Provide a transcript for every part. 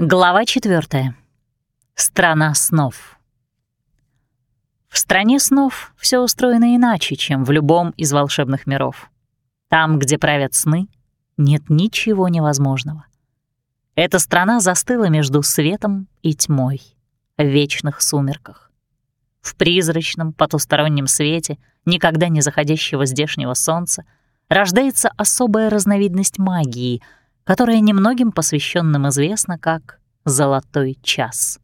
Глава четвертая. Страна снов. В стране снов все устроено иначе, чем в любом из волшебных миров. Там, где правят сны, нет ничего невозможного. Эта страна застыла между светом и тьмой, в вечных сумерках. В призрачном потустороннем свете, никогда не заходящего здешнего солнца, рождается особая разновидность магии — которая немногим посвященным известна как «золотой час».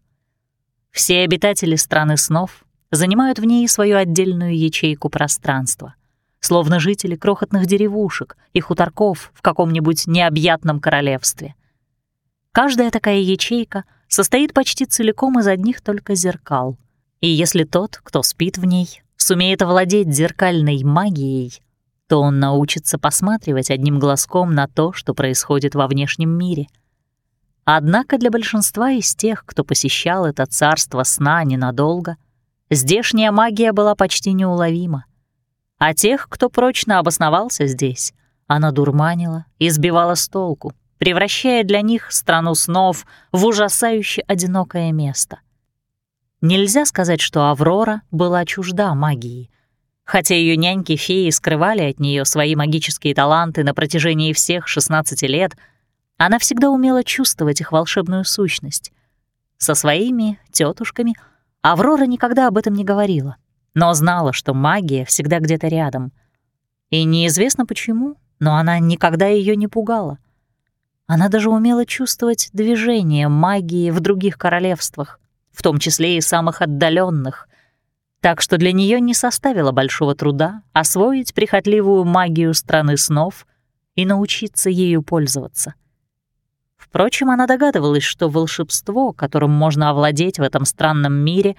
Все обитатели страны снов занимают в ней свою отдельную ячейку пространства, словно жители крохотных деревушек и хуторков в каком-нибудь необъятном королевстве. Каждая такая ячейка состоит почти целиком из одних только зеркал, и если тот, кто спит в ней, сумеет овладеть зеркальной магией, то он научится посматривать одним глазком на то, что происходит во внешнем мире. Однако для большинства из тех, кто посещал это царство сна ненадолго, здешняя магия была почти неуловима. А тех, кто прочно обосновался здесь, она дурманила и сбивала с толку, превращая для них страну снов в ужасающе одинокое место. Нельзя сказать, что Аврора была чужда магии — Хотя ее няньки-феи скрывали от нее свои магические таланты на протяжении всех 16 лет, она всегда умела чувствовать их волшебную сущность. Со своими тетушками Аврора никогда об этом не говорила, но знала, что магия всегда где-то рядом. И неизвестно почему, но она никогда ее не пугала. Она даже умела чувствовать движение магии в других королевствах, в том числе и самых отдаленных, так что для нее не составило большого труда освоить прихотливую магию страны снов и научиться ею пользоваться. Впрочем, она догадывалась, что волшебство, которым можно овладеть в этом странном мире,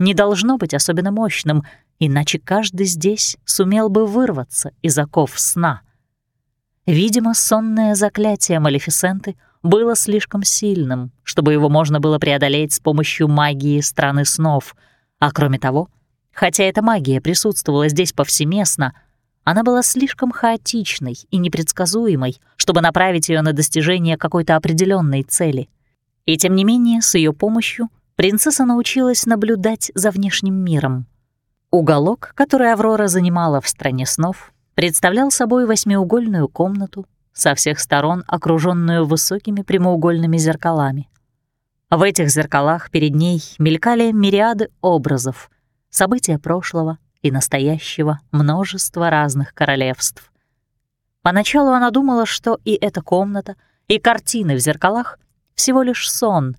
не должно быть особенно мощным, иначе каждый здесь сумел бы вырваться из оков сна. Видимо, сонное заклятие Малефисенты было слишком сильным, чтобы его можно было преодолеть с помощью магии страны снов, а кроме того — Хотя эта магия присутствовала здесь повсеместно, она была слишком хаотичной и непредсказуемой, чтобы направить ее на достижение какой-то определенной цели. И тем не менее, с ее помощью принцесса научилась наблюдать за внешним миром. Уголок, который Аврора занимала в стране снов, представлял собой восьмиугольную комнату, со всех сторон окруженную высокими прямоугольными зеркалами. В этих зеркалах перед ней мелькали мириады образов — события прошлого и настоящего множества разных королевств. Поначалу она думала, что и эта комната, и картины в зеркалах — всего лишь сон,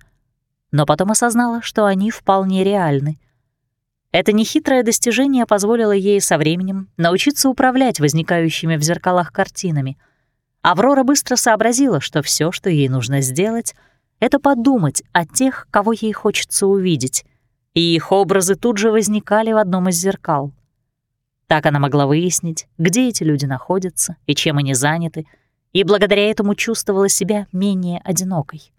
но потом осознала, что они вполне реальны. Это нехитрое достижение позволило ей со временем научиться управлять возникающими в зеркалах картинами. Аврора быстро сообразила, что все, что ей нужно сделать, — это подумать о тех, кого ей хочется увидеть, и их образы тут же возникали в одном из зеркал. Так она могла выяснить, где эти люди находятся и чем они заняты, и благодаря этому чувствовала себя менее одинокой.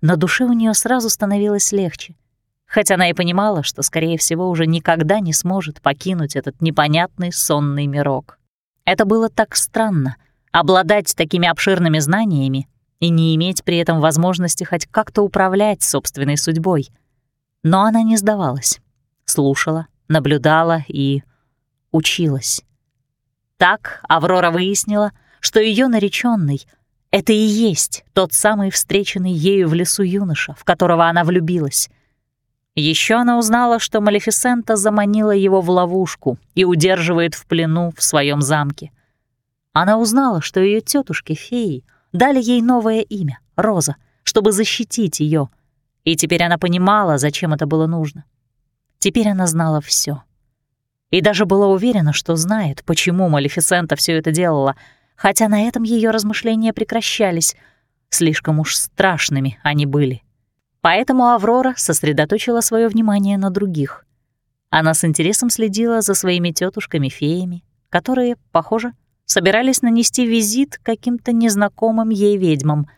На душе у нее сразу становилось легче, хотя она и понимала, что, скорее всего, уже никогда не сможет покинуть этот непонятный сонный мирок. Это было так странно — обладать такими обширными знаниями и не иметь при этом возможности хоть как-то управлять собственной судьбой — но она не сдавалась. Слушала, наблюдала и училась. Так Аврора выяснила, что ее нареченный — это и есть тот самый встреченный ею в лесу юноша, в которого она влюбилась. Еще она узнала, что Малефисента заманила его в ловушку и удерживает в плену в своем замке. Она узнала, что ее тетушки феи дали ей новое имя — Роза, чтобы защитить ее — и теперь она понимала, зачем это было нужно. Теперь она знала все. И даже была уверена, что знает, почему Малефисента все это делала, хотя на этом ее размышления прекращались. Слишком уж страшными они были. Поэтому Аврора сосредоточила свое внимание на других. Она с интересом следила за своими тетушками-феями, которые, похоже, собирались нанести визит каким-то незнакомым ей ведьмам —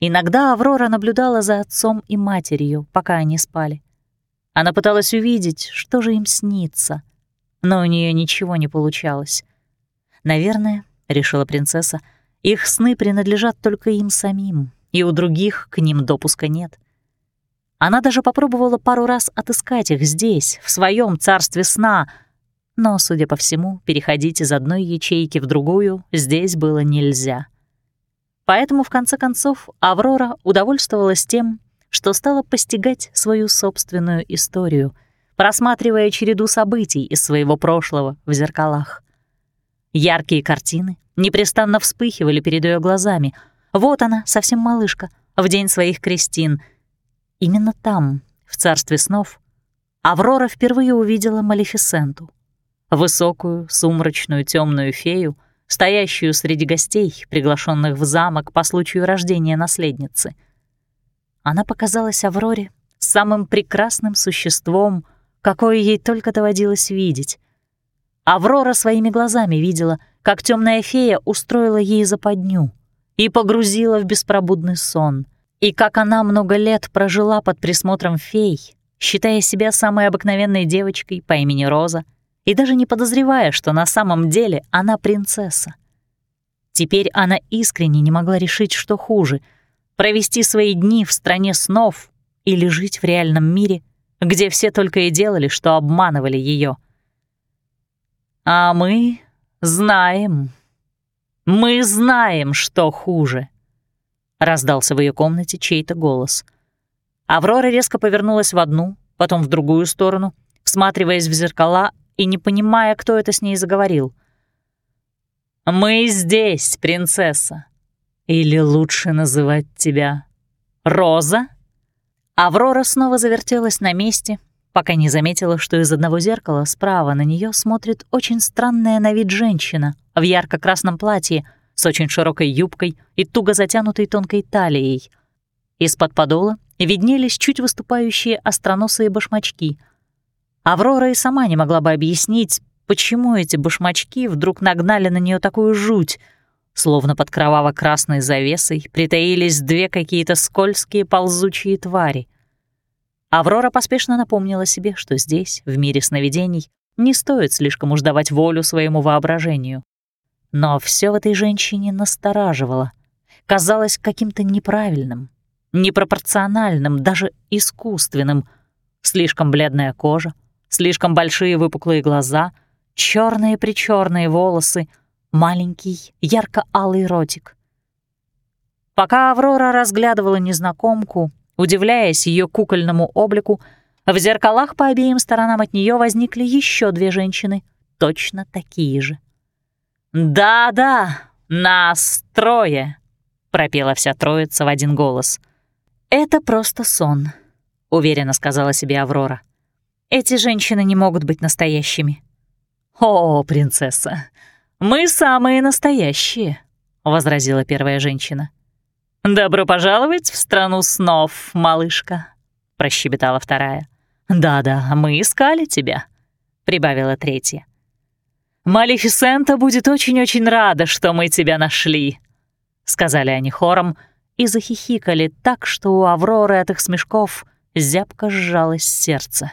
Иногда Аврора наблюдала за отцом и матерью, пока они спали. Она пыталась увидеть, что же им снится, но у нее ничего не получалось. «Наверное», — решила принцесса, — «их сны принадлежат только им самим, и у других к ним допуска нет. Она даже попробовала пару раз отыскать их здесь, в своем царстве сна, но, судя по всему, переходить из одной ячейки в другую здесь было нельзя. Поэтому, в конце концов, Аврора удовольствовалась тем, что стала постигать свою собственную историю, просматривая череду событий из своего прошлого в зеркалах. Яркие картины непрестанно вспыхивали перед ее глазами. Вот она, совсем малышка, в день своих крестин. Именно там, в царстве снов, Аврора впервые увидела Малефисенту. Высокую, сумрачную, темную фею, стоящую среди гостей, приглашенных в замок по случаю рождения наследницы. Она показалась Авроре самым прекрасным существом, какое ей только доводилось видеть. Аврора своими глазами видела, как темная фея устроила ей западню и погрузила в беспробудный сон, и как она много лет прожила под присмотром фей, считая себя самой обыкновенной девочкой по имени Роза, и даже не подозревая, что на самом деле она принцесса. Теперь она искренне не могла решить, что хуже — провести свои дни в стране снов или жить в реальном мире, где все только и делали, что обманывали ее. А мы знаем, мы знаем, что хуже, — раздался в ее комнате чей-то голос. Аврора резко повернулась в одну, потом в другую сторону, всматриваясь в зеркала и не понимая, кто это с ней заговорил. «Мы здесь, принцесса. Или лучше называть тебя Роза?» Аврора снова завертелась на месте, пока не заметила, что из одного зеркала справа на нее смотрит очень странная на вид женщина в ярко-красном платье с очень широкой юбкой и туго затянутой тонкой талией. Из-под подола виднелись чуть выступающие остроносые башмачки — Аврора и сама не могла бы объяснить, почему эти башмачки вдруг нагнали на нее такую жуть, словно под кроваво-красной завесой притаились две какие-то скользкие ползучие твари. Аврора поспешно напомнила себе, что здесь, в мире сновидений, не стоит слишком уж давать волю своему воображению. Но все в этой женщине настораживало, казалось каким-то неправильным, непропорциональным, даже искусственным. Слишком бледная кожа, Слишком большие выпуклые глаза, черные причерные волосы, маленький ярко-алый ротик. Пока Аврора разглядывала незнакомку, удивляясь ее кукольному облику, в зеркалах по обеим сторонам от нее возникли еще две женщины, точно такие же. «Да-да, нас трое!» — пропела вся троица в один голос. «Это просто сон», — уверенно сказала себе Аврора. Эти женщины не могут быть настоящими. «О, принцесса, мы самые настоящие», — возразила первая женщина. «Добро пожаловать в страну снов, малышка», — прощебетала вторая. «Да-да, мы искали тебя», — прибавила третья. «Малефисента будет очень-очень рада, что мы тебя нашли», — сказали они хором и захихикали так, что у Авроры от их смешков зябко сжалось сердце.